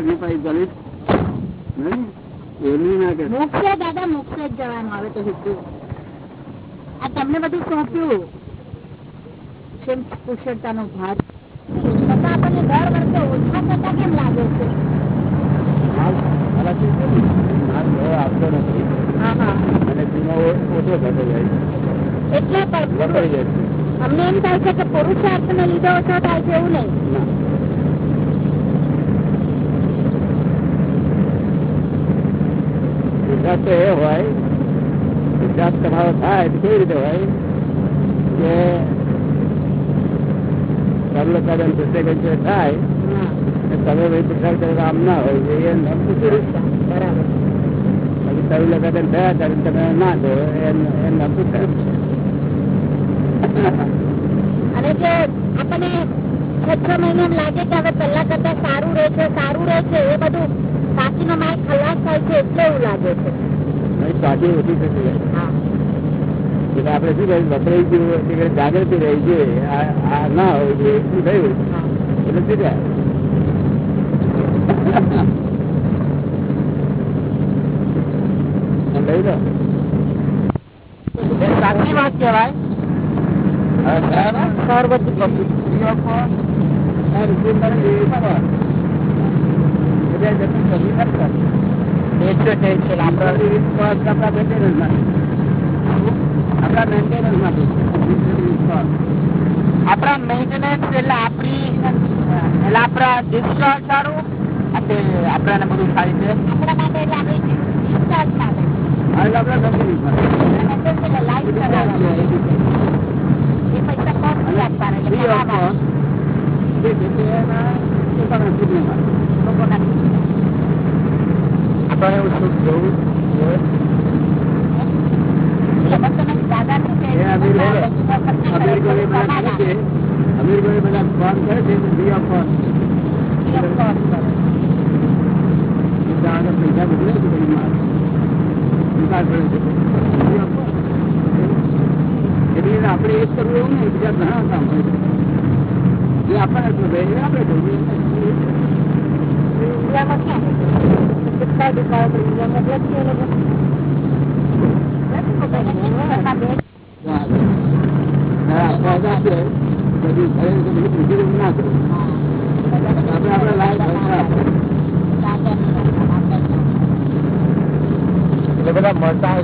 પાસે દલિત. એમની ના કે મોક્ષે દાદા મોક્ષ જ જવાનું આવે તો સીધું આ તમને બધું સોંપ્યું. ભાગ છતાં આપણને દર વર્ષે ઓછા કેમ લાગે છે? નથી. અને જૂનો ઓછો થતો જાય. એટલે અમને એમ થાય છે કે પુરુષાર્થ ને લીધે ઓછો થાય છે એવું નહીં. સિદ્ધાંત તો એ હોય સિદ્ધાંત તમારો થાય તો કેવી રીતે હોય? કે સર્વ કદમ પ્રત્યેક થાય તમે ભાઈ આમ ના હોય એ બરાબર. સર્વ થયા ત્યારે તમે ના કરો એમ અને જે આપણને છ છ મહિને લાગે કે હવે પહેલા કરતા સારું રહે છે સારું રહે છે એ બધું સાચીનો માલ ખલાસ થાય છે એટલે એવું લાગે છે. અહીં ઓછી થતી જાય એટલે આપણે શું કહ્યું વપરાઈ ગયું એટલે જાગૃતિ રહી છે. આ ના હોય છે શું થયું? એટલે શું થાય? સાચી વાત કહેવાય સર્વથી આપણા મેન્ટેનન્સ એટલે આપણી એટલે આપણા ડિસ્ચાર્જ સારું અને આપણાને બધું થાય છે આપણા માટે એટલે આપણી ડિસ્ચાર્જ માટે એ પૈસા કોણ આપવાના આપણે લોકો- બધું અમીર ગરીબ બધા કમાવાના. કરે છે. અમીર ગરીબ બધા ફોન કરે છે free of cost Free of cost કરે. બધા આગળ પૈસા મોકલે છે ગરીબમાં. વિકાસ કરે છે Free of cost. એટલે આપણે એ જ કરવું એવું નહીં બીજા ઘણા કામ હોય છે જે આપણને શોધે એ આપણે કરવું બધી મળતા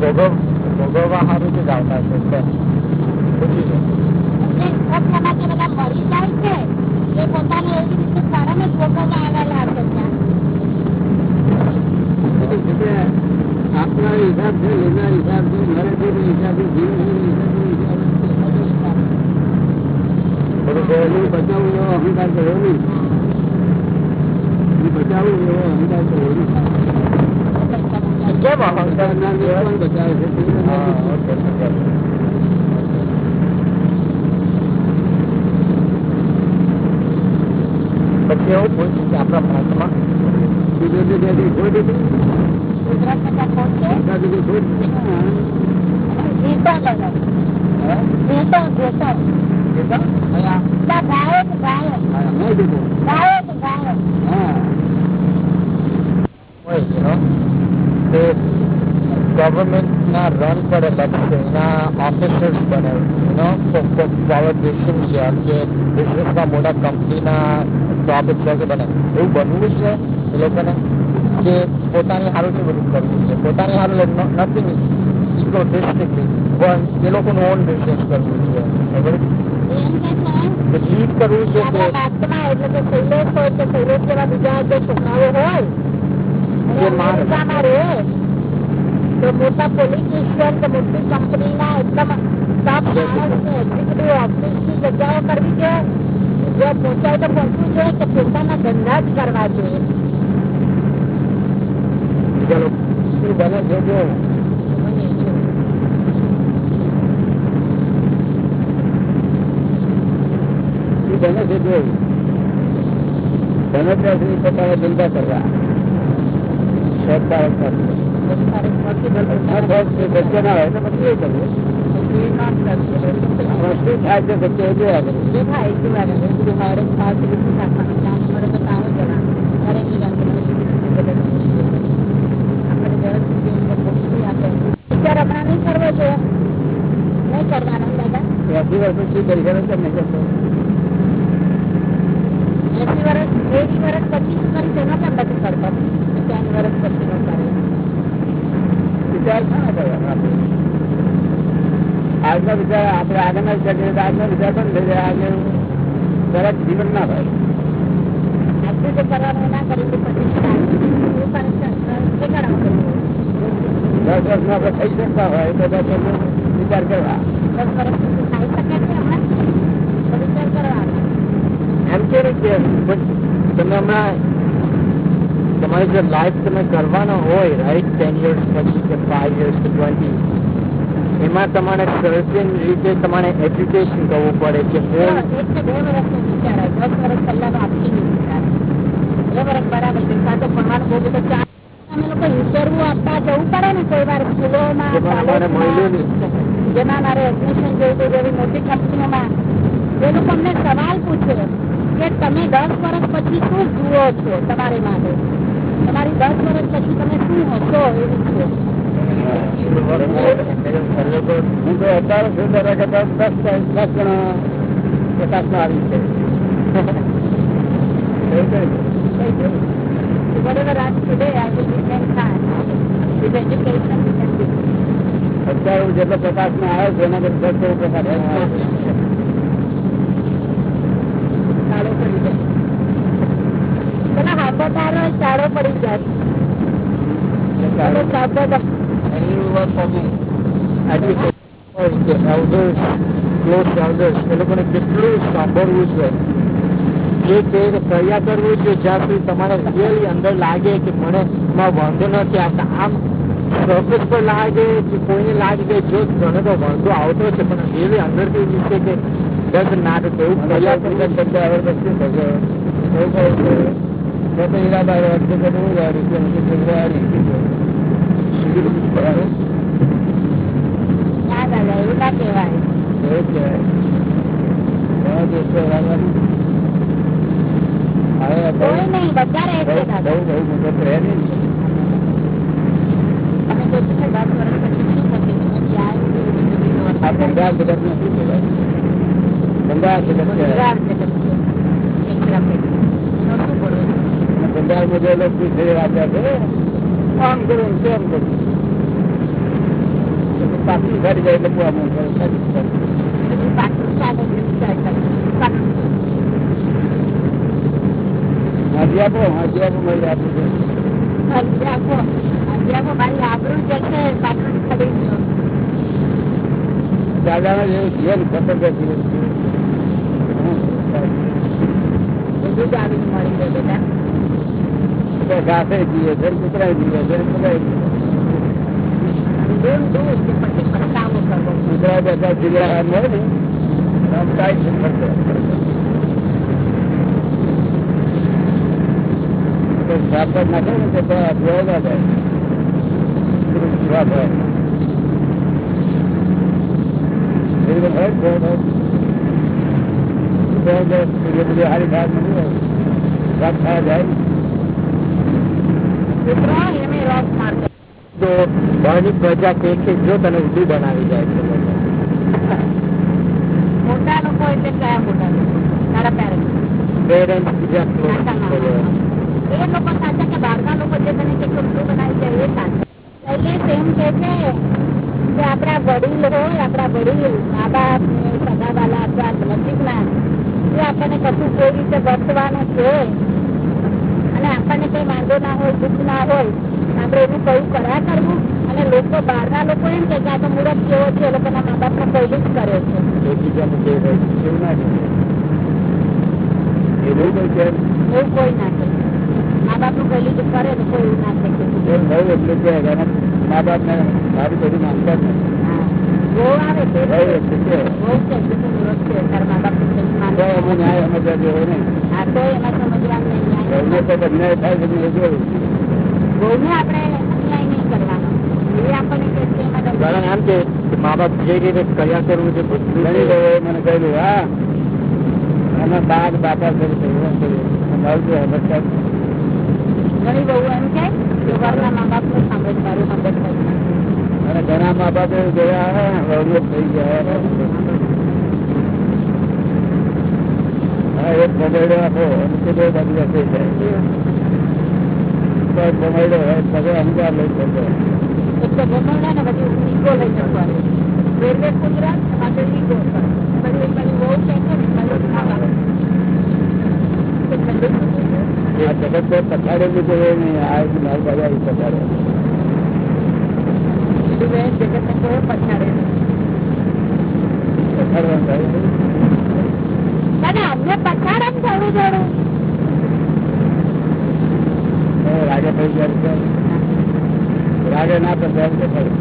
ભોગવ ભોગવવા સારું જ આવતા. બધી રીતે. બધા મરી જાય છે એ પોતાને એવી રીતે કારણે જ ભોગવવા આવેલા હશે ત્યાં. એટલે છે કે આપના હિસાબ છે લેનાર હિસાબ છે મરે છે તે હિસાબ છે જીવ છે તે હિસાબ છે બધો હિસાબ છે. બધું એનું જોયેલું બચાવવું એવો અહંકાર કરવો નહીં એનું બચાવવું એવો અહંકાર કરવો નહીં કેમ અહંકાર ના બચાવનારને કહેવાય? કોણ બચાવે છે તે હા, ઓકે, ઓકે. પછી એવું પૂછ્યું કે આપણા ભારતમાં કુદરતી ત્યાંથી ખોટ હતી કુદરતને ત્યાં ખોટ છે ત્યાંથી ખોટ છે. જીવતા લગાવ. હા? જીવતા જીવતા. કેટલા? ના, ગાયો તો ગાયો. હા, નહીં દીધો. ગાયો તો ગાયો. હા હોય you know, તે ગવર્મેન્ટના રન કરેલા છે એના ઓફિસર્સ બને યુ નો પોલિટિશિયન છે આમ કે બિઝનેસમાં મોટા કંપનીના ટોપ એક્ઝેક્ટ બને એવું બનવું છે એ લોકોને કે પોતાની સારું છે બધું કરવું છે પોતાની સારું નથિંગ ઇકોટિસ્ટિકલી પણ એ લોકોનું ઓન બિઝનેસ કરવું છે બરાબર? એમ કે છે તો લીડ કરવું છે કે આપણા ભારતમાં એટલે કે શૈલેષ હોય કે શૈલેષ જેવા બીજા જે છોકરાઓ હોય જે જે માર- અમેરિકામાં રહે તો મોટા પોલિટિશિયન કે મોટી કંપનીના એકદમ ટોપ માણસ એક્ઝિક્યુટિવ ઓફિસની જગ્યાએ કરવી જોઈએ જો પહોંચાય તો પહોંચવું જોઈએ કે પોતાના ધંધા જ કરવા જોઈએ. બીજા શું બને છે જો? બને છે જો? બને ત્યાં પોતાના ધંધા કરવા. સરકાર ના હોય તો પછી એ કરવું. આમાં થાય આપણે વિચાર હમણાં નહીં કરવો જોઈએ નહીં કરવાનો દાદા એસી વર્ષ પછી કરી છે નહીં કરતો એસી વર્ષ એસી વર્ષ પછી શું કરી તેનો કેમ નથી વર્ષ પછી નો વિચાર શાના કરવાનો આપણે આજનો વિચાર આપણે આગળના વિચાર કરીએ તો આજનો વિચાર પણ થઈ જાય? આજે તરત જીવન ના થાય? દસ વર્ષમાં આપણે થઈ શકતા હોય તો દસ વર્ષ વિચાર કરવા. એમ કે તમે હમણાં તમારી જે લાઈફ તમે કરવાના હોય રાઈટ ટેન યર્સ પછી કે ફાઈવ યર્સ કે ટ્વેન્ટી એમાં તમારે રીતે તમારે એજ્યુકેશન કરવું પડે કે જેમાં અમારે મળ્યું કોલેજમાં. જેમાં મારે એડમિશન જોયું જેવી મોટી કંપનીઓમાં એ લોકો અમને સવાલ પૂછે કે તમે દસ વર્ષ પછી શું જુઓ છો તમારી માટે? તમારી દસ વર્ષ પછી તમે શું હશો એવી છે. હું તો અત્યારે છું દરેક દસ દસ દસ ગણા પ્રકાશમાં આવી છે. અત્યારે હું જેટલો પ્રકાશમાં આવ્યો છું એના કરતા દસ આવ્યો છું. ચાલો પડી જાય and કેટલું સાંભળવું છે જે કરવું છે તમારે લાગે કે મને વાંધો નથી લાગે કે કોઈને લાગે કે જો મને તો વાંધો આવતો છે પણ રિયલી અંદરથી વિશે કે દસ નાટ એવું કર્યા કર્યા કરવું કરતા હવે તો શું થશે? એવું કહ્યું કે મેં તો હીરાબાઈ વખતે તો હું વાળી છું, હું તો વાળી છું. બરાબર? ના શું કહેવાય? બંગાળ જગત કહેવાય. જગત બંગાળમાં જે લોકો જે છે આમ કરું તેમ કરું પાકી ફરી જાય એટલે આમ કરે, હાજી આપો હાજી આપો મળી આપું છું આપો આજે આપો મારી આબરૂ જશે પાટણ બેટા તો ઘાસે જીવે છે કૂતરાય જીવે છે કૂતરાય દૂર દૂર કે પછી પસ્તાવો કરવો કૂતરા બધા જીવ્યા હોય ને આમ કાંઈ જ નથી કરતો. તો સાપ જ નાખે ને તો તો આ જોયેલા જાય શ્વાસ હોય. એ રીતે હોય જ જોયેલો. જોયેલો, એ બધી હારી ખાસ નથી હોય. સાપ ખાવા જાય તો પ્રજા કે છે જો તને ઉલ્લુ બનાવી જાય છે. મોટા લોકો એટલે કયા મોટા તારા બીજા એ લોકો સાચા કે બહારના લોકો જે તને કે કેટલું બનાવી જાય એ સાચા. એટલે તેમ કે છે આપણા વડીલ હોય આપણા વડીલ મા બાપ ને સગાવાલા આપણા નજીકના એ આપણને કશું કોઈ રીતે વર્તવાનું છે અને આપણને કઈ વાંધો ના હોય દુઃખ ના હોય આપણે એનું કયું કર્યા કરવું. અને લોકો બહારના લોકો એમ કે આ તો મુરત કેવો છે એ લોકોના મા પહેલું જ કરે છે. એવું. એવું કોઈ એવું ના કરે બાપનું પહેલું જ કરે તો કોઈ એવું ના કરે એટલે કે મા બાપ ને મારી બધી માનતા જ નથી. બહુ આવે છે. બહુ મા બાપનું તો માનતા. અમે ન્યાય સમજવા જેવો નહીં. હા તો એમાં ન્યાય તો અન્યાય થાય છે મેં જોયું બહુને આપણે અન્યાય નહીં કરવાનો. એ આપણને કે છે એમાં કારણ એમ કે મા બાપ જે રીતે કર્યા કરવું છે મને કહેલું હા. એના બાદ બાપા હવે સાહેબ ઘણી બહુ એમ વરના મા બાપનું સાંભળે મદદ અને ઘણા મા બાપ ગયા થઈ ગયા હા એક પગડો આપો અને બહુ બધું થઈ જાય. પગડો હોય પગે અંગાર લઈ શકો તો ને પછી ઈગો લઈ જતો રેલવે ગુજરાત માટે ઈગો બહુ છે એટલે બધું આ જગત તો પછાડે લીધે નહીં આ એક મારી બાજુ પછાડે. જગત ને કોઈ પછાડે. પછાડવાનું થાય નહીં. દાદા અમને પછાડ એમ થોડું થોડું રાગે છે. રાગે ના પછાડે તો ખરું.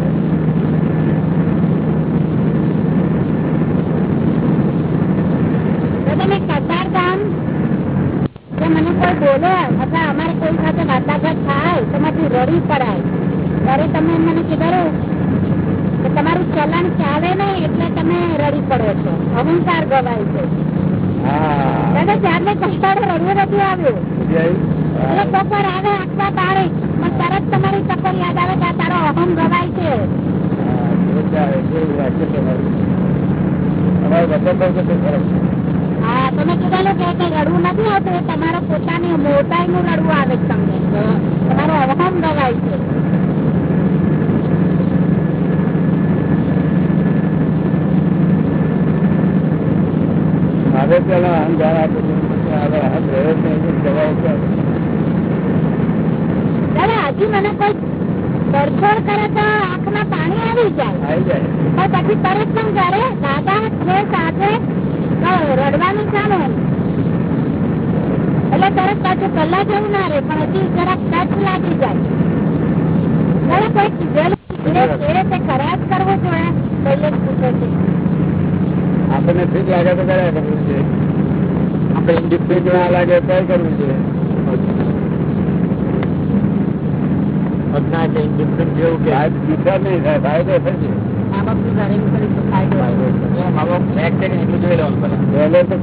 તો કે મને કોઈ બોલે અથવા અમારે કોઈ સાથે વાટાઘાટ થાય તો માંથી રડી પડાય ત્યારે તમે મને કીધું કે તમારું ચલણ ચાલે નહીં એટલે તમે રડી પડો છો અહંકાર ગવાય છે દાદા ત્યારને કંટાળો રડવું નથી આવ્યું એટલે હા. આવે આખવા તારે પણ તરત તમારી ટક્કર યાદ આવે કે તારો અહમ ગવાય છે હા, જોરદાર. કેવું વાક્ય તમારું. અમારે વચન બહુ બધું ફરક છે. હા તમે કીધેલું કે કઈ રડવું નથી આવતું તમારો પોતાની મોટાઈ નું રડવું આવે તમને તમારો અહમ ગવાય છે હવે પેલો અહંકાર આપે. હવે અહમ રહ્યો જ નહીં. એટલે જવાબ ક્યાં? દાદા હજી મને કોઈ તડછોડ કરે તો આંખમાં પાણી આવી જાય આવી જાય પણ પછી તરત પણ ઘરે દાદા છે સાથે રડવાનું ચાલુ એટલે તરત પાછું કલાક જેવું ના પણ હજી જરાક ટચ લાગી જાય દાદા કોઈ કીધેલું ધીરે ધીરે તે કર્યા જ કરવો જોઈએ પહેલે જ પૂછે છે આપણને ઠીક લાગે તો કર્યા કરવું છે. આપણે ઇન્ડિફરન્ટ ના લાગે તો કરવું છે. ઇન્ડિફરન્ટ જેવું કે? નહીં થાય ફાયદો થશે દાદા તો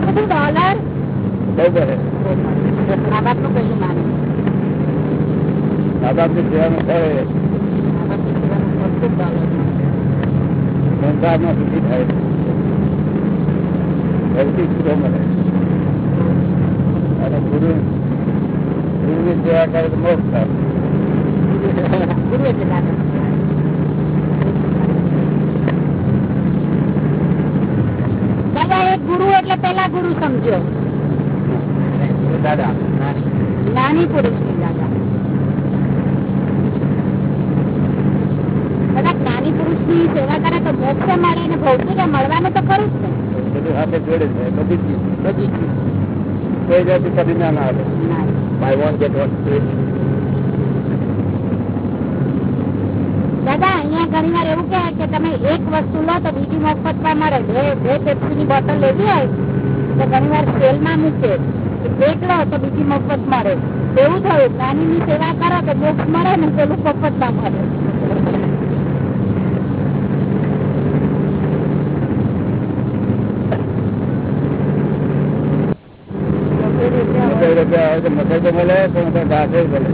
બધું ડોલર કશું માને મા બાપની સેવાનું બધું ડોલર સંસારમાં સુખી થાય ભૌતિક સુખો મળે અને ગુરુ ગુરુની સેવા કરે તો મોક્ષ થાય ગુરુ એટલે પેલા ગુરુ સમજો દાદા નાની પુરુષની દાદા દાદા જ્ઞાની પુરુષ ની સેવા કરે તો મોક્ષ મળે અને ભૌતિક મળવાનું તો ખરું જ ને. બધું સાથે જોડે છે બધી ચીજ બધી ચીજ. કોઈ જાતિ કદી ના ના આવે બાય વન ગેટ વન દાદા અહીંયા ઘણી વાર એવું કહે કે તમે એક વસ્તુ લો તો બીજી મફતમાં મળે. બે બે પેપ્સી ની બોટલ લેવી હોય તો ઘણી વાર સેલમાં મૂકે. એક લો તો બીજી મફત મળે. એવું થયું નાની ની સેવા કરો તો મોક્ષ મળે ને પેલું મફતમાં મળે તો મકાઈ તો મળે તો ઘાસે મળે.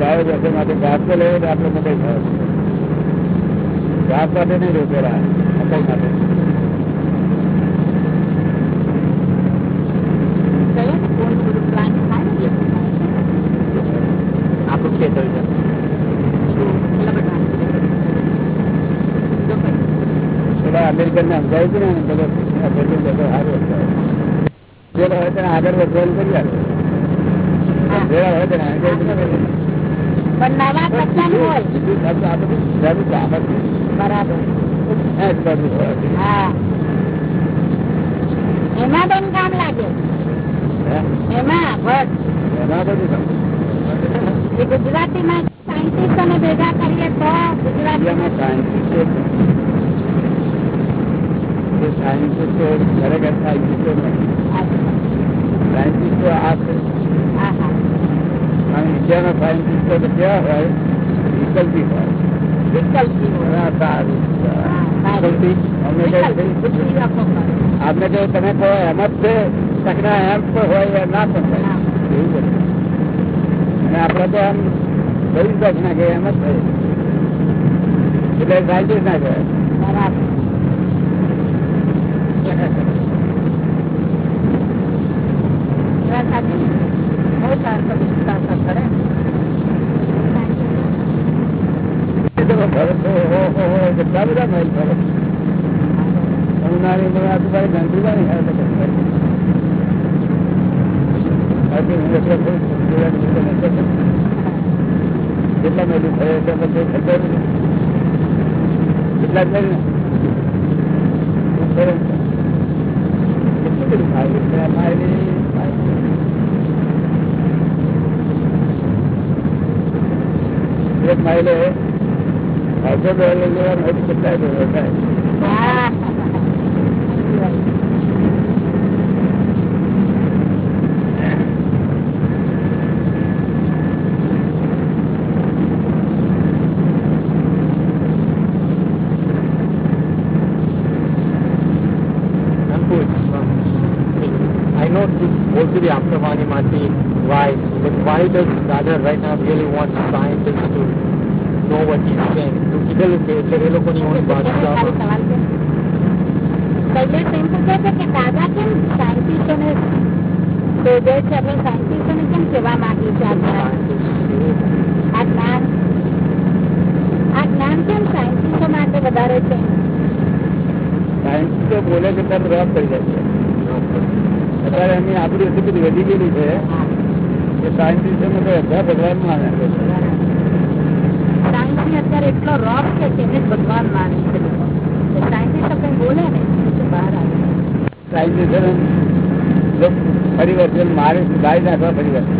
ગાયો બેસે માટે ઘાસ તો લેવો આપણે મકાઈ થાય ઘાસ માટે નહીં રોકેલા મકાઈ માટે કહીએ ને કોણ બધું પ્લાન થાય ને એ આપણું ખેતર છે પેલા બધા જો કઈ. પેલા અમેરિકન ને સમજાયું હતું ને બધો સારું પેલો હોય તેને આગળ વધવાનું કરી આપે હા. હોય તેને આગળ વધવાનું કરી આપે. પણ નવા કચ્ચાનું હોય બીજું શબ્દ આ બધું જરૂર કામ જ નહીં. બરાબર એ જ બધું હોય. હા એમાં બેન કામ લાગે એમાં ભટ્ટ એમાં બધું કામ. એ ગુજરાતીમાં ભેગા કરીએ તો ગુજરાતી ઇન્ડિયામાં સાયન્ટિસ્ટો ખરેખર આ તો કેવા હોય? વિકલ્પી હોય. આપને જો તમે કહો એમ જ છે તકના એમ પણ હોય ના પણ હોય. એવું બધું. અને આપણે તો એમ બધી તક ના કે એમ જ થાય એટલે સાયન્ટિસ્ટ ના કહેવાય બરાબર એ વાત સાચી. બહુ સારું તમે વિશ્વાસ કરે. એ તો ફરક તો ઓહો, ઓહો, કેટલા બધા મહેલ ફરક ઉનાળી આજુબાજુ કરતો. જેટલા મહેલું ફરે. જ કેટલું માયલી. એક માઇલે અડધો ડોલર લેવાનું હોય તો કેટલાય ડોલર થાય હા. I know this also the Aftermani Mati why, but why does Dada right now really want scientists to know what he's saying? તો કીધેલું એટલે એ લોકોની own ભાષામાં સવાલ છે. શૈલેષ એમ પૂછે છે કે દાદા કેમ સાયન્ટિસ્ટોને શોધે છે આપણે સાયન્ટિસ્ટોને કેમ કહેવા માંગીએ છે આ જ્ઞાન? આ જ્ઞાન કેમ સાયન્ટિસ્ટો માટે વધારે છે સાયન્સ બોલે કે તરત રફ થઈ જાય છે અત્યારે એમની આપણી એટલી બધી વધી ગયેલી છે કે સાયન્ટિસ્ટોને ભગવાન માને છે સાયન્સની અત્યારે એટલો રોક છે કે એને ભગવાન માને છે સાયન્ટિસ્ટો કંઈ બોલે ને તો બહાર આવે. પરિવર્તન મારે સુધારી નાખવા પરિવર્તન.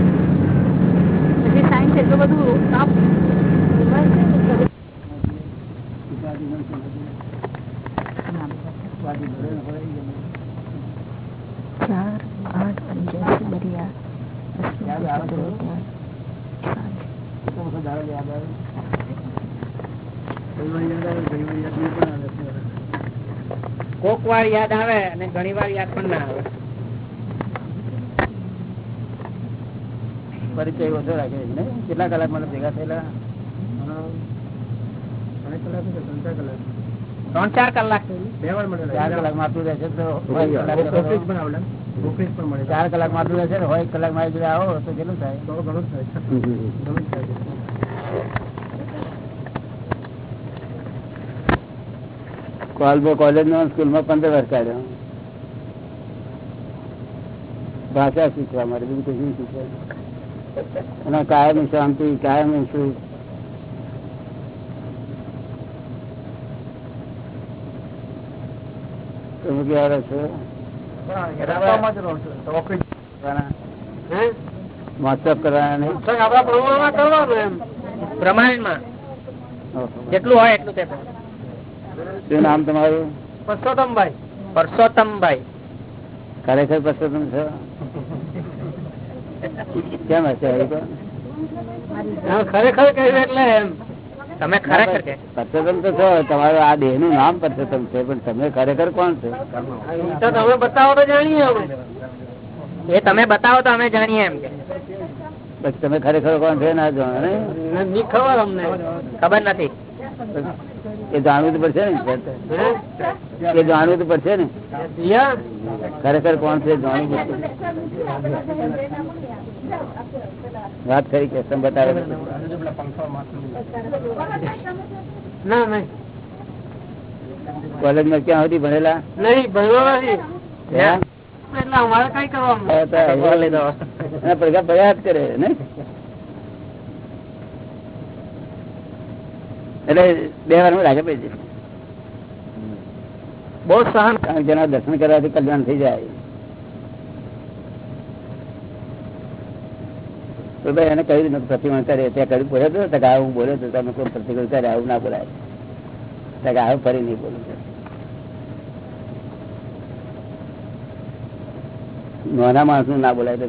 સાયન્સ એટલું બધું ટોપ ફેમસ છે ને કે ચાર આઠ પંચ્યાસી બરિયા યાદ આવે છે? કેટલો વખત આવે યાદ આવે? ઘણી વાર યાદ આવે, ઘણી વાર યાદ નહીં પણ આવે. કોક વાર યાદ આવે અને ઘણી વાર યાદ પણ ના આવે. પરિચય ઓછો રાખે ને? કેટલા કલાક મને ભેગા થયેલા? ત્રણ ચાર કલાક. ચાર કલાક. માતું રહેશે તો ચાર કલાક માતું રહેશે હોય એક કલાક મારી જોડે આવો તો કેટલું થાય? કોલબો કોલેજ નો સ્કૂલમાં પંદર વર્ષ કાઢ્યો. ભાષા શીખવા માટે બીજું કશું શીખવા અને કાયમ શાંતિ કાયમ સુખ. તમે ક્યારે છો? મહોત્સવ કરવાના નહીં? પ્રમાણમાં જેટલું હોય એટલું શું નામ તમારું? પરસોત્તમભાઈ. પરસોત્તમભાઈ. ખરેખર પરસોત્તમ છો? કેમ હશે ખરેખર કહ્યું એટલે એમ. તમે ખરેખર પરસોત્તમ તો છો તમારું આ દેહનું નામ પરસોત્તમ છે પણ તમે ખરેખર કોણ છો? તમે બતાવો તો જાણીએ એ તમે બતાવો તો અમે જાણીએ એમ કે. તમે ખરેખર કોણ છે ના જાણો ને ખબર અમને. ખબર નથી. એ જાણવું તો પડશે ને? એ જાણવું તો પડશે ને? ખરેખર કોણ છે જાણવું પડશે. વાત કરી કે સમ બતાવે કોલેજમાં ક્યાં સુધી ભણેલા? નહીં ભણવા નથી. પ્રયાસ કરે ને એટલે બે વારમાં લાગે જશે બહુ સહન કારણ જેના દર્શન કરવાથી કલ્યાણ થઈ જાય. તો ભાઈ એને કહ્યું નથી પ્રતિમા કરે, ત્યાં કર્યું, બોલ્યો હતો તો કે આ હું બોલ્યો હતો તમે કોઈ પ્રતિકૂળ કરે આવું ના બોલાય. તો કે આવું ફરી નહીં બોલું નાના માણસનું ના બોલાય તો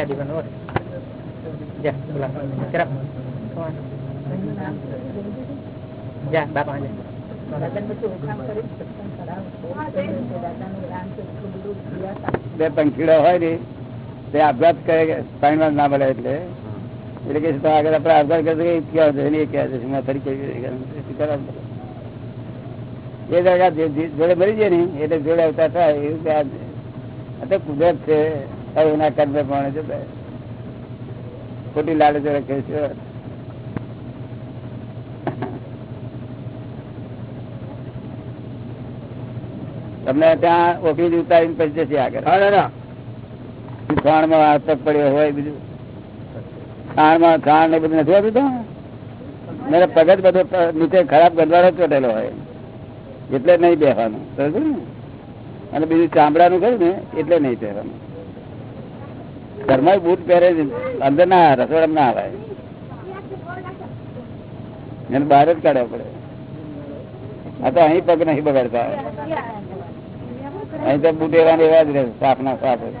જા દીવાનો ઓર. જા બોલા કરા જા બાપા જા બે પંખીડા હોય ને, તે આપઘાત કરે કે પાણીમાં ના મળે એટલે. એટલે કે આગળ આપણે આપઘાત કરતો ક્યાં જશે ને ક્યાં જશે મેં ફરી? એ જોડે મરી જાય ને, એટલે જોડે આવતા થાય, એવું અત્યારે કુદરત છે. એના કર્મ પણ જતા. ખોટી લાલચ રાખે છે તમને ત્યાં ઓફિસ ઉતારીને પછી જશે આગળ. ખાણમાં પગ પડ્યો હોય બીજું. ખાણમાં ખાણ ને બધું નથી હોતું ત્યાં? પગજ પગ બધો નીચે ખરાબ ગંદવારો ચોટેલો હોય. એટલે નહીં બેસવાનું સમજ ને? અને બીજું ચામડાનું કહ્યું ને એટલે નહીં પહેરવાનું. ઘરમાં બૂટ પહેરે છે, અંદર ના રસોડામાં ના આવે. એને બહાર જ કાઢવા પડે. આ તો અહીં પગ નહીં બગાડતા. અહીં તો બૂટ એવા ને એવા જ રહે સાફ ના સાફ જ.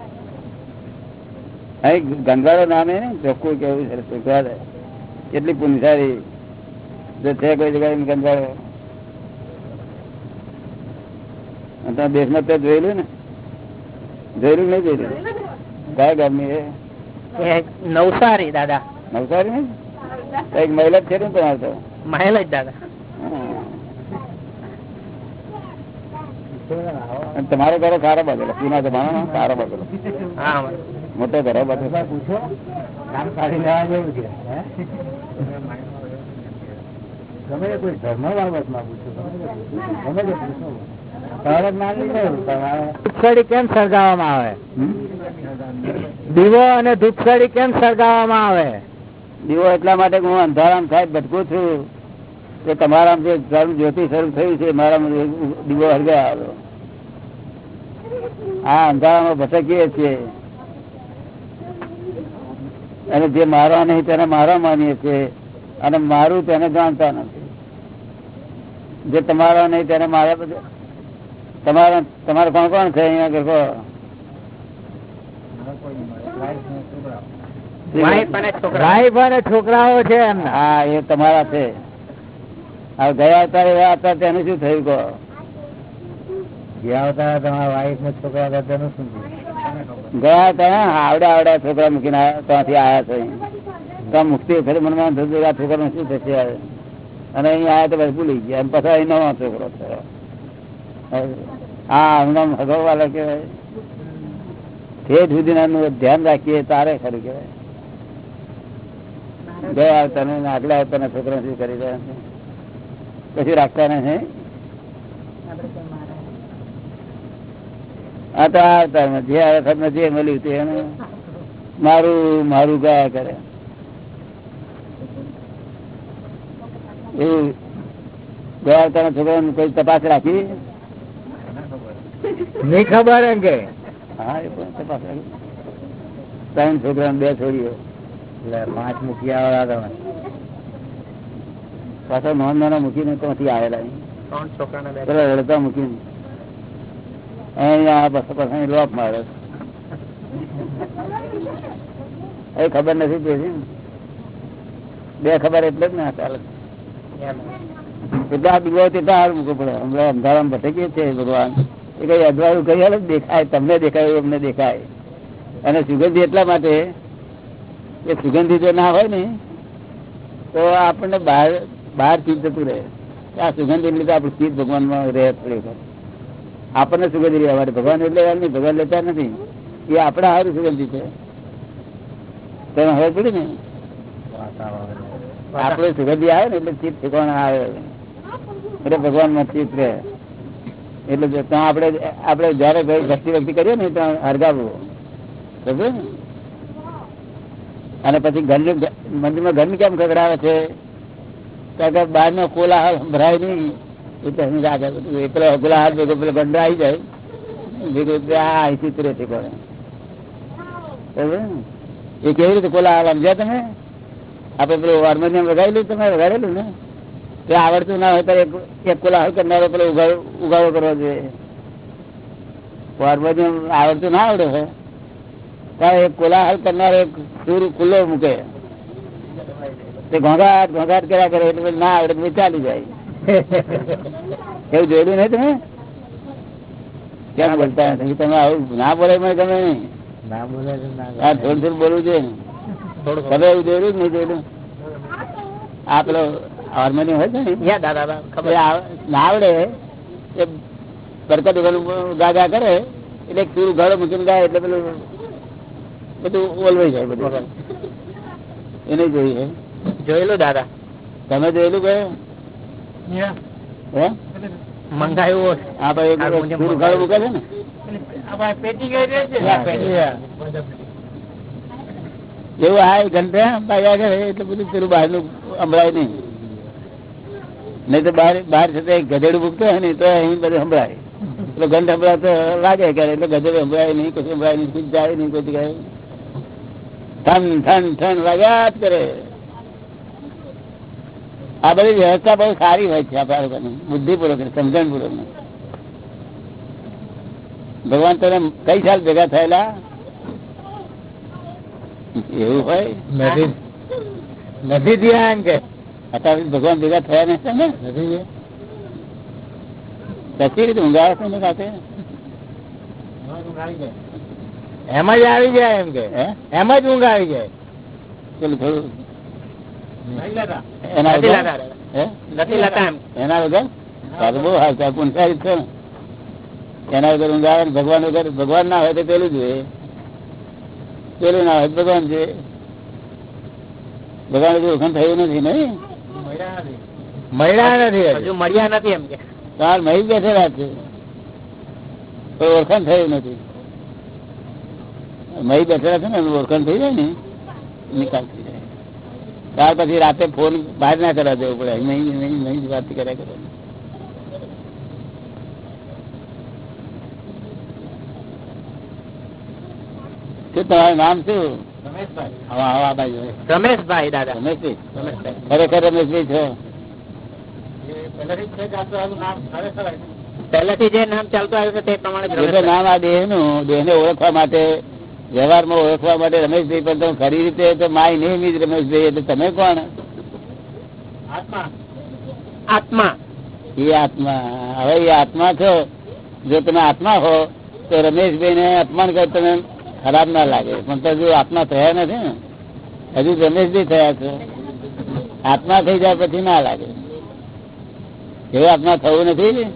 અહીં ગંગાળો નામે ને ચોખ્ખું કેવું છે ચોખ્ખા રહે. કેટલી પુનસારી જો છે કોઈ જગ્યાએ ગંગાળો. અને તમે દેશમાં તે જોયેલું ને. જોયેલું કે નહીં જોયેલું? કયા ગામની નવસારી દાદા. નવસારી ને? એક મહિલા જ છે ને તમારે તો? મહેલ જ દાદા. તમારો ઘરો સારો બાજેલો? જૂના જમાનામાં સારો અમારે. મોટો ઘરો બાજેલો ગમે કોઈ ધર્મ બાબતમાં પૂછો. ગમે ધૂપસળી કેમ સળગાવવામાં આવે? દીવો અને ધૂપસળી કેમ સળગાવવામાં આવે? દીવો એટલા માટે હું અંધારામ સાહેબ ભટકું છું કે તમારા જે ધર્મ જ્યોતિ સ્વરૂપ થયું છે મારા દીવો હળગાવ્યો આ અંધારામાં ભટકીએ છીએ. અને જે મારવા નહીં તેને મારવા માનીએ છીએ. અને મારું તેને જાણતા નથી. જે તમારા નહીં તેને મારા બધા તમારા તમારે કોણ કોણ છે અહીંયા આગળ વાઈફ અને છોકરા છોકરાઓ છે હા એ તમારા છે. હવે ગયા અવતારે એવા હતા તેનું શું થયું કહો. ગયા અવતારે તમારા વાઈફ ને છોકરા હતા તેનું શું થયું? ગયા હતા આવડા આવડા છોકરા મૂકીને ત્યાંથી આયા છે. ત્યાં મુક્તિ વખતે મનમાં થતું છોકરા આ છોકરાનું શું થશે? અને અહીં આયા તો બસ ભૂલી ગયા. પછી અહીં નવો છોકરો થયો. હા, હમણાં ભગવાન કહેવાય. ઠેઠ સુધીના ધ્યાન રાખીએ, તારે ખરું કેવાય ગયા આવતા ને આગલા આવતા છોકરા શું કરી રહ્યા છે? પછી રાખતા નથી? આ તો આ અવતારમાં જે વખત જે મળ્યું તે એનું મારું મારું ગયા કરે. એવું. ગયા અવતારના છોકરાને કોઈ તપાસ રાખી? નહીં ખબર એમ કે? હા એ પણ તપાસ ત્રણ છોકરા બે છોડીઓ એટલે પાંચ મૂકિયા આવેલા તમે. પાછા નોન નાના મૂકીને ત્યાંથી આવેલા ત્રણ છોકરાના પેલા રડતા મૂકીને અહીંયા બસો પાસે લોક મારે. એ ખબર નથી પેલી બે ખબર એટલે જ ના ચાલે. એટલે આ બીજો તે હાર મૂકવો પડે. હમણાં અંધારામાં ભટકીએ છીએ ભગવાન. એ કઈ અજવાળું કઈ હાલ દેખાય તમને દેખાય એમને દેખાય. અને સુગંધી એટલા માટે કે સુગંધી જો ના હોય ને તો આપણને બહાર બહાર ચીજ જતું રહે. આ સુગંધી લીધે આપણું ચીજ ભગવાનમાં રહે થોડી વખત આપણને સુગંધી રહેવા માટે ભગવાન એટલે નહીં ભગવાન લેતા નથી. એ આપણા સારું સુગંધી છે. તમે હવે પડી ને? આપણે સુગંધી આવે ને એટલે ચીજ ઠેકાણા આવે. એટલે ભગવાનમાં ચિત્ત રહે. એટલે ત્યાં આપણે આપણે જયારે ભક્તિ ભક્તિ કરીએ ને ત્યાં હરગાવવું. સમજે અને પછી ઘર મંદિરમાં ઘર કેમ ખગડાવે છે? કારણ કે બહાર નો કોલાહલ સંભળાય નહીં. એટલે એ પેલો કોલાહલ ભેગો પેલો ગંડો આવી જાય. ભેગો આ અહીંથી ઉતરે છે કોને એ કેવી રીતે કોલાહલ સમજ્યા તમે? આપડે પેલું હાર્મોનિયમ વગાડેલું તમે વગાડેલું ને? તે આવડતું ના હોય તો એક કોલાહલ કરનારો પેલો ઉગાડો કરવો જોઈએ. હાર્મોનિયમ આવડતું ના આવડે છે ત્યારે એક કોલાહલ કરનારો એક સૂર ખુલ્લો મૂકે. તે ઘોંઘાટ ઘોંઘાટ કર્યા કરે એટલે ના આવડે ચાલી જાય. એવું જોયેલું નહીં તમે? કેમ બોલતા નથી? તમે આવું ના બોલે મને તમે નહીં. ના બોલે તો થોડું થોડું બોલવું જોઈએ. તમે એવું જોયેલું જ નહીં જોયેલું? આ પેલો હાર્મોનિયમ હોય છે ને? દાદા ખબર ના આવડે. એ બરકત ગાગા કરે એટલે ચૂરું ઘડો મૂકીને ગાય એટલે પેલું બધું ઓલવાઈ જાય બધું. એને જોઈએ. જોયેલું દાદા? તમે જોયેલું કે? હે? મંગાયું હા ભાઈ મૂકે છે ને? એવું હા ઘંટે ભાગ્યા એટલે બધું પેલું બહારનું સંભળાય નહીં. નહીં તો બહાર બહાર છતાં ગધેડું મૂકતો હોય ને તો અહીં બધું સંભળાય. એટલે ઘંટ સંભળાતો લાગે ક્યારે? એટલે ગધેડું સંભળાય નહીં, કશું સંભળાય નહીં કશું જાય નહીં, કોઈ જગ્યાએ. ઠન ઠન ઠન લાગ્યા જ કરે. આ બધી વ્યવસ્થા બહુ સારી હોય છે આપણા લોકોની, બુદ્ધિપૂર્વક સમજણપૂર્વક ભગવાન તને કઈ સાલ ભેગા થયેલા? એવું હોય? નથી નથી ધ્યાન કે. અત્યાર ભગવાન ભેગા થયા નથી ને નથી રીતે ઊંઘાવે છે ને એમ જ આવી જાય એમ કે. એમ જ ઊંઘ આવી જાય. પેલું થોડું એના વગર? એના વગર? તારે બહુ હાલ છે પુનસારી છે ને. એના વગર ઊંઘ આવે ભગવાન વગર ભગવાન ના હોય તો પેલું જોઈએ પેલું ના હોય ભગવાન છે. ભગવાન હજુ થયું નથી નહીં. મળ્યા નથી. હજુ મળ્યા નથી એમ કે. કોઈ ઓળખાણ થયું નથી. મહી બેઠેલા છે ને ઓળખાણ થઈ જાય ને નિકાલ થઈ જાય. ત્યાર પછી રાતે ફોન બહાર ના કરવા દેવો પડે નહીં નહીં નહીં વાત કર્યા કરે શું તમારું નામ શું? હવા હવા બાજુ રમેશભાઈ. દાદા રમેશભાઈ. રમેશભાઈ. ખરેખર રમેશભાઈ છો? પહેલેથી જે નામ ચાલતું આવ્યું તે પ્રમાણે જ એ તો રમેશભાઈ. નામ આ દેહનું દેહ ને ઓળખવા માટે વ્યવહારમાં ઓળખવા માટે રમેશભાઈ પણ તમે ખરી રીતે માય નહીં જ રમેશભાઈ એટલે તમે કોણ? આત્મા. એ આત્મા. હવે એ આત્મા છો. જો તમે આત્મા હો તો રમેશભાઈ ને અપમાન કર તમે ખરાબ ના લાગે. પણ તો હજુ આત્મા થયા નથી ને. હજુ રમેશભાઈ થયા છે. આત્મા થઈ જાય પછી ના લાગે. એવું આત્મા થવું નથી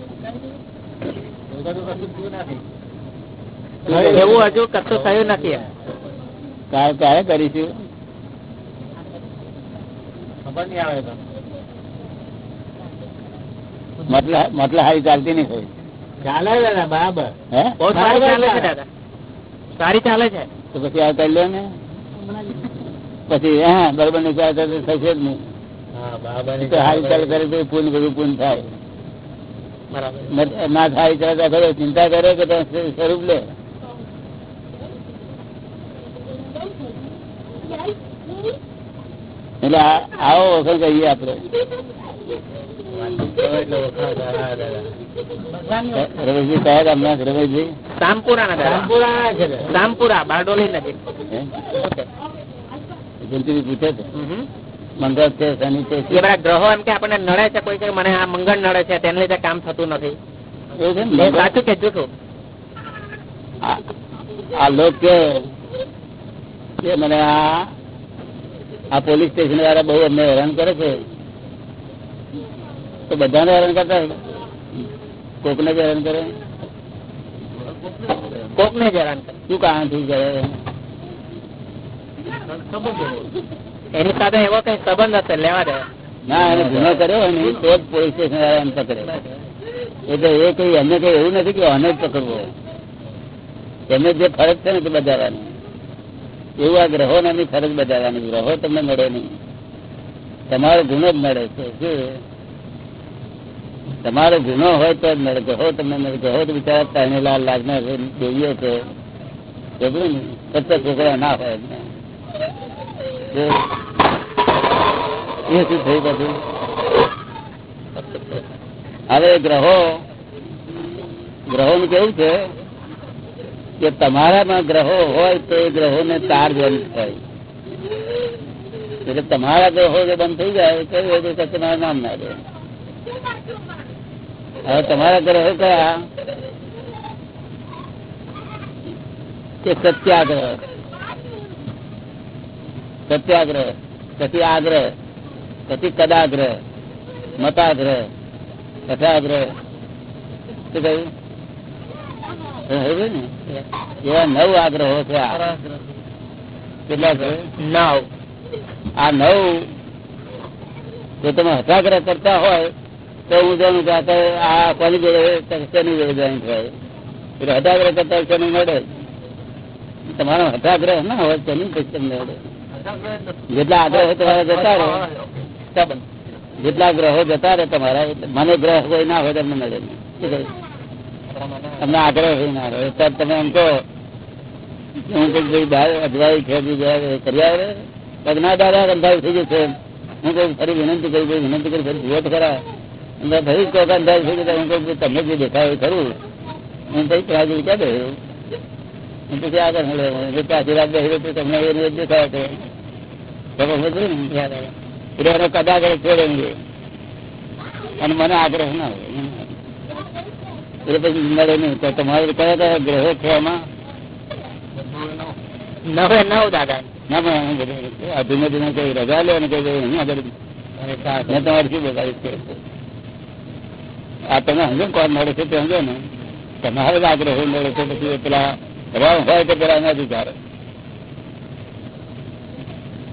એવું હજુ કશું થયું નથી. ક્યારે કરીશું. મતલબ મતલબ હારી ચાલતી નહીં થઈ ચાલે બરાબર. હે? ચાલે છે દાદા. સારી ચાલે છે? તો પછી આ કરી લો ને. પછી હા બરોબરની થશે જ નહીં. ચાલે બધું પૂન થાય. ના ચાલે ખરો ચિંતા કરે કે સ્વરૂપ લે. એટલે આવો વખત કહીએ આપડે રમેશજી કયા ગામના? રમેશજી રામપુરા. સામપુરા બારડોલી નજીક. હે? પૂછે છે? મંગળ છે શનિ છે એ બધા ગ્રહો એમ કે આપણને નડે છે કોઈ કે મને આ મંગળ નડે છે તેને લીધે કામ થતું નથી? સાચું કે જૂઠું આ લોક કે મને આ આ પોલીસ સ્ટેશન વાળા બહુ અમને હેરાન કરે છે. તો બધાને હેરાન કરતા કોકને જ હેરાન કરે? કોક ને હેરાન કરે? શું કારણથી કરે એની સાથે એવો કઈ સંબંધ હશે? લેવા દે. ના, એને ગુનો કર્યો ને તો જ પોલીસ સ્ટેશન એમ પકડે. એટલે એ કઈ, એમને કઈ એવું નથી કે આને જ પકડવો એમને જે ફરજ છે ને તે બધાવાની એવું આ ગ્રહો એમની ફરજ બધાવાની ગ્રહો તમને મળે નહીં. તમારો ગુનો જ મળે છે. શું? તમારો ગુનો હોય તો ગ્રહો તમને મળે ગ્રહો તો બિચારા પહેરેલા લાગનાર દેવીઓ છે. બધું ને? છોકરા ના હોય. એ શું થયું બધું? હવે ગ્રહો ગ્રહો નું કેવું છે કે તમારામાં ગ્રહો હોય તો એ ગ્રહોને તાર બંધ થાય. એટલે તમારા ગ્રહો જે બંધ થઈ જાય કયું હોય તો નામ ના દે હવે તમારા ગ્રહ કયા? કે સત્યાગ્રહ? સત્યાગ્રહ. પછી આગ્રહ. પછી કદાગ્રહ. મતાગ્રહ. કથાગ્રહ. શું કહ્યું? એવા નવ આગ્રહો છે. કેટલા છે? નવ. આ નવ જો તમે હતાગ્રહ કરતા હોય તો હું જાણું આ કોની જોડે શેની જોડે જોઈન થાય? એટલે હતાગ્રહ કરતા શેનું નડે? તમારો હતાગ્રહ ના હોય તેની તમને જેટલા આગ્રહ તમારા જતા રહે. જેટલા ગ્રહો જતા રહે તમારા મને ગ્રહ કોઈ ના હોય તમને નડે? તમને આગ્રહ ના રહે ત્યારે તમે એમ કહો, હું કંઈક ભાઈ બહાર અજવાળી ખેડી જાય કરી આવે પગના દાદા અંધારું થઈ જશે હું કઈ ફરી વિનંતી કરી વિનંતી કરી, ફરી જુઓ ખરા અંદર ભર્યું કોક અંધારું થઈ હું કઈ તમને જે દેખાય ખરું. હું પછી જેવી ક્યાં હું પછી આગળ મળે હું રાત બેસી તો તમને એ દેખાય કરે તમે સમજો ને યાદ આવે. એટલે એનો કદાચ છોડે નહીં અને મને આગ્રહ ના હોય. એટલે પછી મળે નહીં તો તમારે કયા કયા ગ્રહો છે આમાં? નવે નવ દાદા. ના ધીમે ધીમે કઈ રજા લે અને કઈ આગળ મેં તમારે શું કે આ તમે સમજો કોણ મળે છે તે સમજો ને તમારે જ આગ્રહ મળે છે પછી પેલા રવા હોય તો પેલા નથી ચાલે.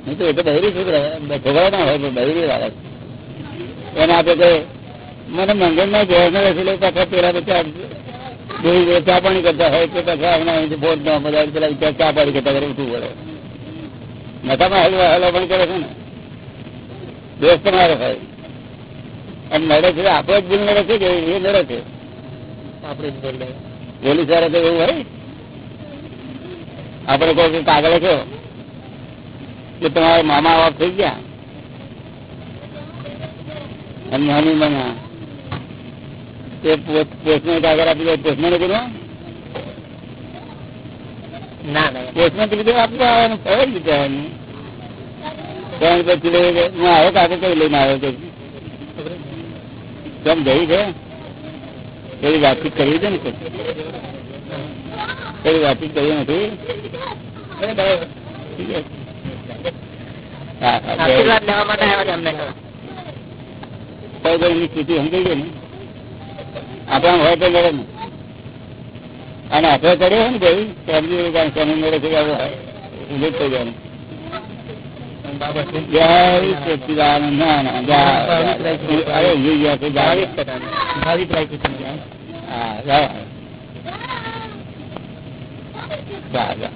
નહીં તો એ તો બહેરી છોકરા ના હોય બહેરી વાળા એને આપે કે મને મંગળમાં ના ના રહેશે પાછા પેલા તો ચા પાણી કરતા હોય તો પાછા હમણાં બોટ ના બધા પેલા ચા પાણી કરતા કરે ઉઠવું પડે. નકામાં હલવા હલવા પણ કરે છે ને. દેશ તમારો હોય અને નડે છે. આપણે જ ભૂલ નડે છે કે એ નડે છે? આપણે જ બોલ પોલીસવાળા તો એવું હોય? આપણે કોઈ કાગળ છો કે તમારા મામા બાપ થઈ ગયા. અને નાની મના. એ પોસ્ટમેન કાગળ આપી દે પોસ્ટમેન કીધું ના ના. પોસ્ટમેન કીધું આપવું આવવાનું ખબર રીતે ત્રણ પછી લઈ હું આવ્યો કાગળ કઈ લઈને આવ્યો કે કેમ ગઈ છે? પેલી વાતચીત કરવી છે ને પેલી વાતચીત કરી નથી? આપણા હોય તો મળે ને. અને હાથે કર્યો હોય ને ભાઈ સમજી ગયું કે મળે છે કે હવે ઊભું જ થઈ જવાનું જય સચ્ચિદાનંદ ના ના જા અરે ઊંઘી ગયા છે જા ભાવિક રાખ્યું છે હા જા જા જા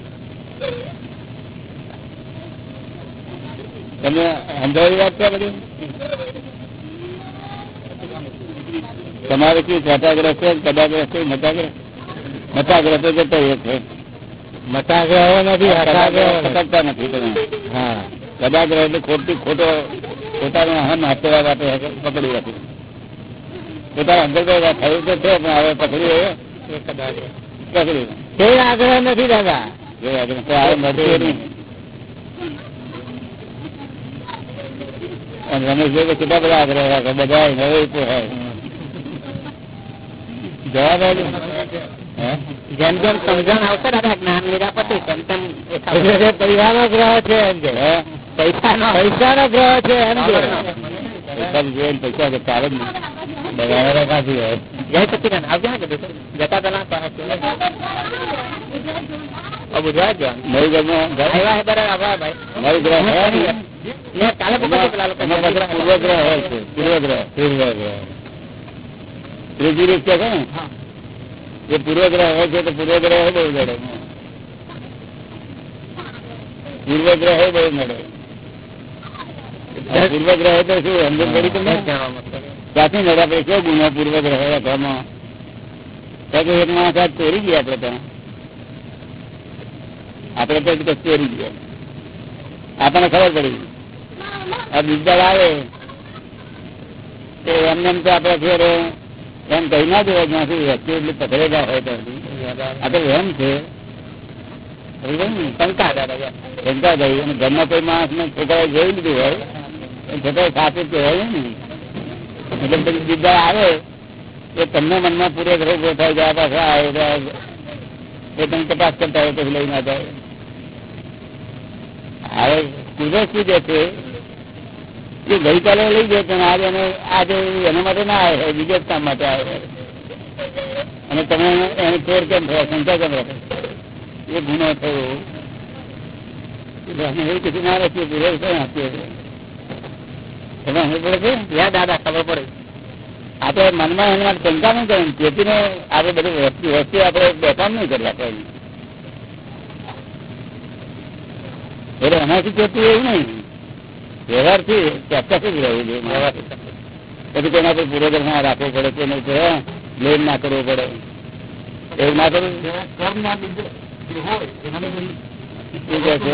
તમે સમજાવી વાત છે બધી તમારે શું છટાગ્રહ છે કદાગ્રહ છે મતાગ્રહ મતાગ્રહ તો જતો એક છે મતાગ્રહ નથી પકડતા નથી તમે હા કદાગ્રહ એટલે ખોટી ખોટો પોતાનો અહમ હાથવા માટે પકડી રાખ્યું પોતાના અંદર થયું તો છે પણ હવે પકડી રહ્યો પકડી તે આગ્રહ નથી દાદા. રમેશભાઈ કેટલા બધા આગ્રહ રાખે બધા જવાબ જેમ જેમ સમજણ આવશે દાદા જ્ઞાન લીધા પછી તેમ પૈસાનો ગ્રહ છે એમ કે હે પૈસાનો. પૈસાનો ગ્રહ છે એમ કે. પૈસા જોઈએ પૈસા તો ચાલે જ નહીં બગાડે કાથી હોય. જય સચિદાન આવજો ને કીધું જતા પેલા નવી આવ્યા બરાબર ભાઈ. નવી ગ્રહ ને? ને પૂર્વગ્રહ હોય છે. પૂર્વગ્રહ પૂર્વગ્રહ ત્રીજી રીત છે ને. જે પૂર્વગ્રહ હોય છે તો પૂર્વગ્રહ બહુ નડે. પૂર્વગ્રહ બહુ નડે. આ પૂર્વગ્રહ તો શું સમજણ પડી તમને? ક્યાંથી નડે આપણે કયો ગુનો પૂર્વગ્રહ કે એક માણસ આજ ચોરી ગયા આપણે ત્યાં. આપણે તો કશું ચોરી ગયા. આપણને ખબર પડી. આ બીજા આવે. તો એમને એમ તો આપડે ફેર એમ કહી ના દેવાય જ્યાં સુધી વ્યક્તિ એટલી પકડેલા હોય ત્યાં સુધી. આ તો એમ છે શંકા થઈ અને ઘરમાં કોઈ માણસ ને છોકરાએ જોઈ લીધું હોય એ છોકરા સાથે જ કહેવાય ને. એટલે બીજા આવે એ તમને મનમાં પૂરે ઘરે ઊભો થાય જાય, પાછા એ તમે તપાસ કરતા હોય પછી લઈ ના જાય હવે કુદરત શું છે? એ ગઈકાલે લઈ ગયો પણ આજે એને આજે એના માટે ના આવે બીજા કામ માટે આવે. અને તમે એને ફેર કેમ થયા? શંકા કેમ રાખે? એ ગુનો થયો. એટલે અમે એવું કીધું, ના રાખીએ પૂરે આપીએ. છીએ તમે સમજ પડે છે યા દાદા ખબર પડે. આપણે મનમાં એના શંકા નહીં કરે ચેતીને આપણે બધું વસ્તુ વસ્તુ આપણે બેઠા નહીં કરી આપણે. એટલે એનાથી ચેતું એવું નહીં. વ્યવહારથી ચોક્કસ જ રહેવું જોઈએ વ્યવહારથી પછી તેના પર પૂર્વદર્શન રાખવો પડે કે નહીં તો બ્લેમ ના કરવો પડે. એવું ના કરવું. કર્મ ના લીધે હોય એના શું કહે છે.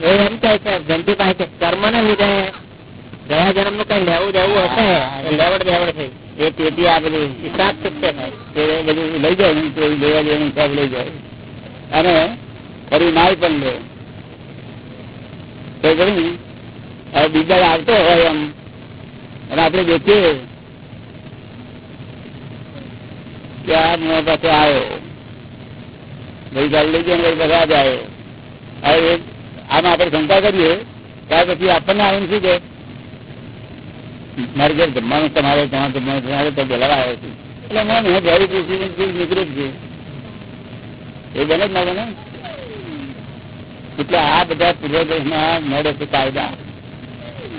એ એમ કહે છે જયંતિ પાસે કે કર્મ ને લીધે ગયા જન્મનું કઈ લેવું દેવું હશે? લેવડ દેવડ થઈ. એ પેટી આ બધું હિસાબ ચૂકતે એ બધું લઈ જાય લેવા દેવાનો હિસાબ લઈ જાય. અને ફરી નાય પણ લે. તો કરી હવે બીજા આવતો હોય એમ. અને આપણે દેખીએ કે આ મારા પાસે આવ્યો. ગઈકાલ લઈ જાય બધા જ આવ્યો હવે આમ આપણે શંકા કરીએ ત્યાર પછી આપણને આવીને શું કે મારે ઘેર જમવાનું તમારે ત્યાં જમવાનું તમારે તો બોલાવા આવ્યો છું એટલે મેં મેં ઘરે પૂછીને નીકળી જ ગયું એ બને જ ના બને એટલે આ બધા પૂર્વગ્રહમાં મળે છે કાયદા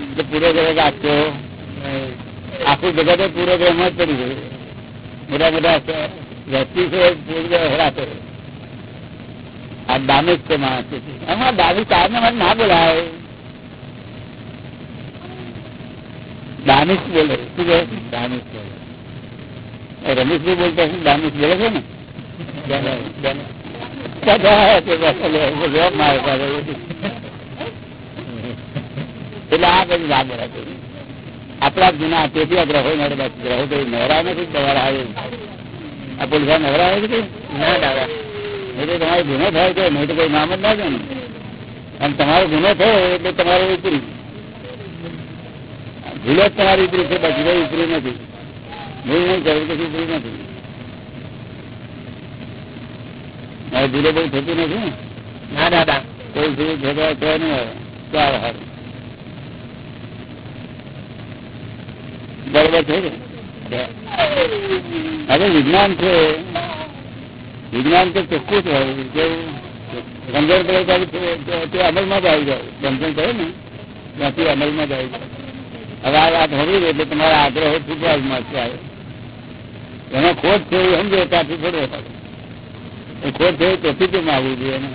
એટલે પૂર્વગ્રહ આખો આખું જગત પૂર્વગ્રહમાં જ પડી ગયું મોટા મોટા વ્યક્તિ છે પૂર્વગ્રહ રાખે આ દામિક છે માણસ એમાં દામિક કારણે મને ના બોલાય દાનિશ બોલે. શું કહે દાનિશ બોલે. રમેશભાઈ બોલતા શું દાનિશ બોલે છે ને? આપણા જ તેથી આ ગ્રહો નડે ગ્રહો નવરા નથી તમારા આવે. આ પોલીસ નવરા આવે ના દાદા તો તમારો ગુનો થાય છે નહીં તો કોઈ નામ જ ના છે ને અને તમારો ગુનો થયો એટલે તમારો ઉતરી. ભૂલો જ તમારી ઉતરી છે બાકી કઈ ઉતરી નથી. ભૂલ નહીં કરવી કશું ઉતરી નથી. મારે ભૂલો બહુ થતી નથી ને? ના દાદા કોઈ ભૂલ થતા તો નહીં આવે ચાર હારું બરોબર છે હવે વિજ્ઞાન છે વિજ્ઞાન તો ચોખ્ખું જ હોય કેવું સમજણ પડે ત્યારે તે- તે અમલમાં જ આવી જાય સમજણ કરે ને ત્યાંથી અમલમાં જ આવી જાય હવે આ વાત હોવી એટલે તમારા આગ્રહો છૂટવા જ મળશે આવે એનો ખોટ છે એ સમજો ત્યાંથી છોડવો પડે એ ખોટ છે એ પ્રતિક્રમ આવવું જોઈએ એને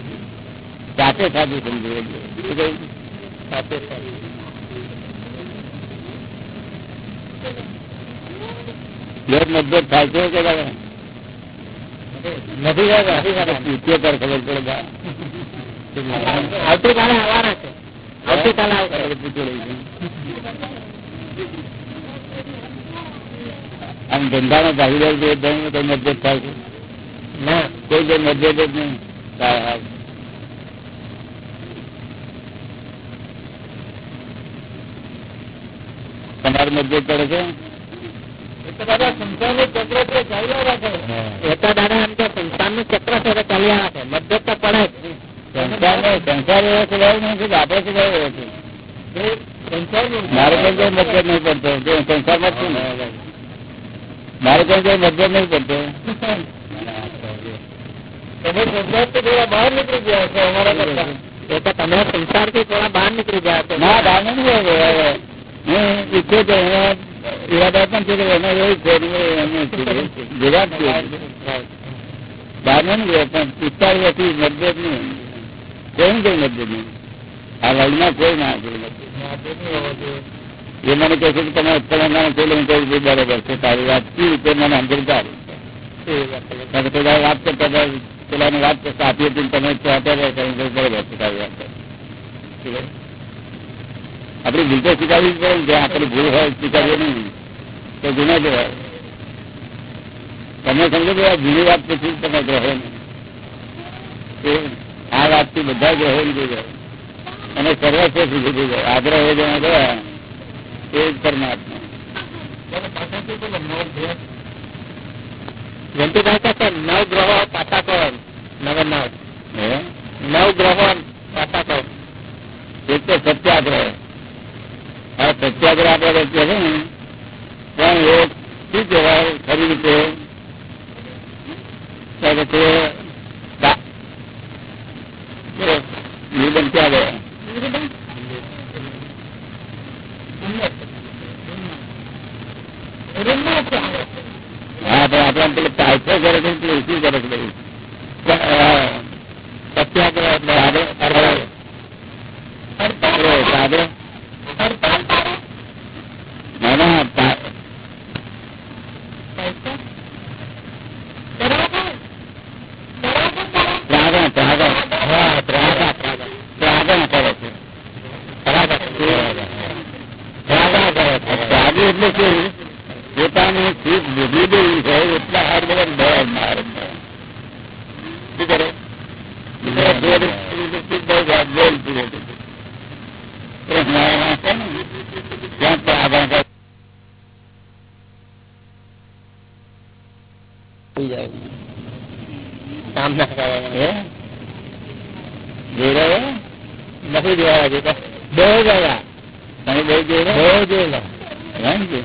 સાથે સાથે સમજવું જોઈએ શું કહ્યું? સાથે સાથે ગેર મતભેદ થાય છે કે દાદા? નથી ખબર પડે આવતીકાલે આવવાના છે. આવતીકાલે. આમ ધંધાનો ભાગીદાર જે ધર્મ કોઈ મતભેદ થાય છે? ના. કોઈ જે મતભેદ જ નહીં. તમારો મતભેદ પડે છે? મારે કોઈ કોઈ મતભેદ નહીં પડતો. છું તમે સંસારથી થોડા બહાર નીકળી ગયા છો અમારા કરતા. એ તો તમે સંસારથી થોડા બહાર નીકળી ગયા છો. ના બહાર નથી હું ઈચ્છું એને ઈરાદા પણ છે કે એને એવું છે પણ પિસ્તાળીસ નહીં. કોઈ કોઈ મતભેદ નહીં? આ વર્લ્ડમાં કોઈ ના કોઈ એ કે તમે તમારા કોઈ લઈને બરોબર છે, તારી વાત કેવી રીતે મને અંદર તારી પેલા વાત કરતા પેલાની વાત સાચી હતી તમે અત્યારે બરોબર છે, તારી વાત આપણી ભૂલ તો સ્વીકારવી જ પડે ને. જ્યાં આપણી ભૂલ હોય સ્વીકારીએ નહીં. તો ગુનો કહેવાય. તમે સમજો કે આ જૂની વાત પછી તમે ગ્રહો આ વાતથી બધા ગ્રહો નીકળી જાય. અને સર્વસ્વ સુધી થઈ જાય. આગ્રહ એ જણા ગયા એ જ પરમાત્મા. જંતુ કહેતા છે નવ ગ્રહો? પાછા કર નવ નવ? નવ. ગ્રહો પાછા કર એક તો સત્યાગ્રહ. આ સત્યાગ્રહ આપણે કહે છે ને પણ એ શું કહેવાય ખરી રીતે? ત્યારે તે દા- એ નિબંધ ક્યાં ગયા? હા પણ આપણે પેલું ટાઈફો કરે છે પેલું શું કરે છે બધું? અ, સત્યાગ્રહ એટલે આગળ આગળ પેલો સાગર ના ના તા- ત્રાગણ ત્રાગણ હા ત્રાગણ ત્રાગણ કરે છે ત્રાગણ ત્રાગણ કરે છે ત્રાગી એટલે શું પોતાની ચીજ ભૂગી દેવી છે એટલા હાર બધા બળ મારે છે. શું કરે બીજા જોડે ચીજ બહુ વાત બોલતી રહેતી. એ મારા છે ને, ત્યાં ત્રાગણ કરે. થઈ જાય. કામ ના કરે જોઈ રહ્યો? નથી જોયા હજી તો. બહુ ગયા. તમે બહુ જોઈ બહુ રહ્યા? જોયેલા એમ કે?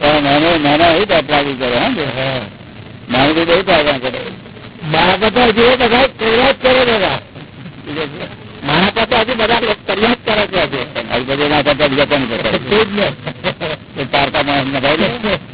પણ નાનો નાના હોય તો અપરાધી કરે હા નાનું તો બહુ ત્રાગણ કરે? મારા પાસે હજી એ બધા કર્યા જ કરે બધા. મારા હજી બધા કર્યા જ કરે છે હજી. બધે ના કરતા બીજા કોણ કરે? માણસ ને. ભાઈ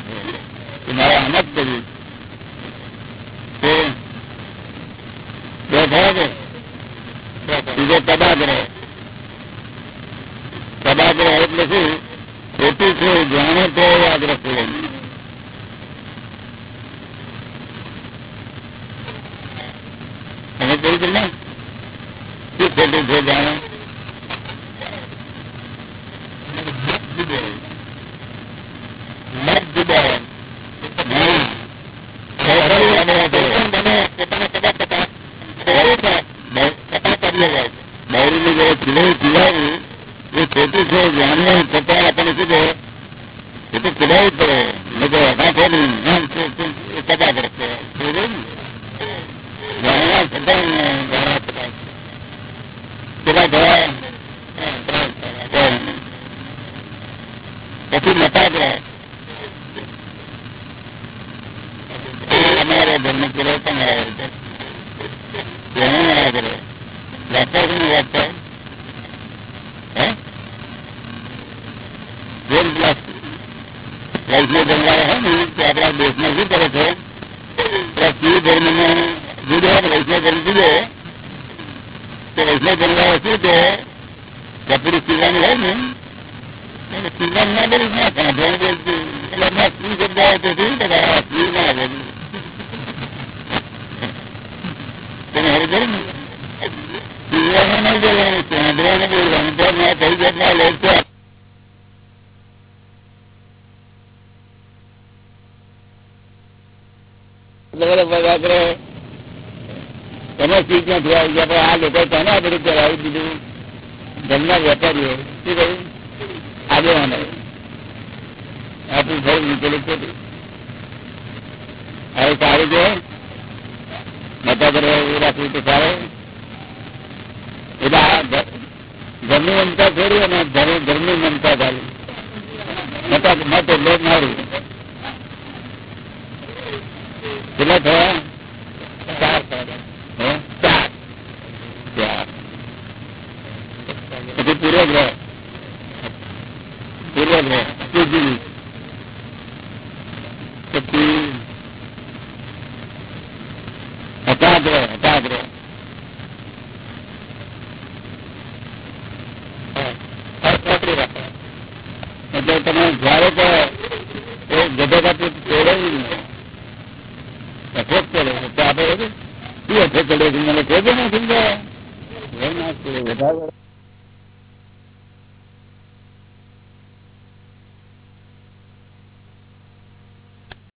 કે મારે આમ જ કરવું બે બીજો તદાગ્રહ તદાગ્રહ એટલે શું? ખોટું છે જાણે તો આગ્રહ પૂરો એને કહ્યું કે ના? શું ખોટું છે જાણે? એને જોયું થઈ ને લેશે એને ચીજ છે? મતા કરવા એવું રાખવું તો સારું. એટલે ઘરની મમતા છોડી અને ઘરે ઘરની મમતા ચાલી. મત એટલે મારું. કેટલા થયા? ચાર ચાર. ચાર. પછી પૂર્વગ્રહ. પૂર્વગ્રહ.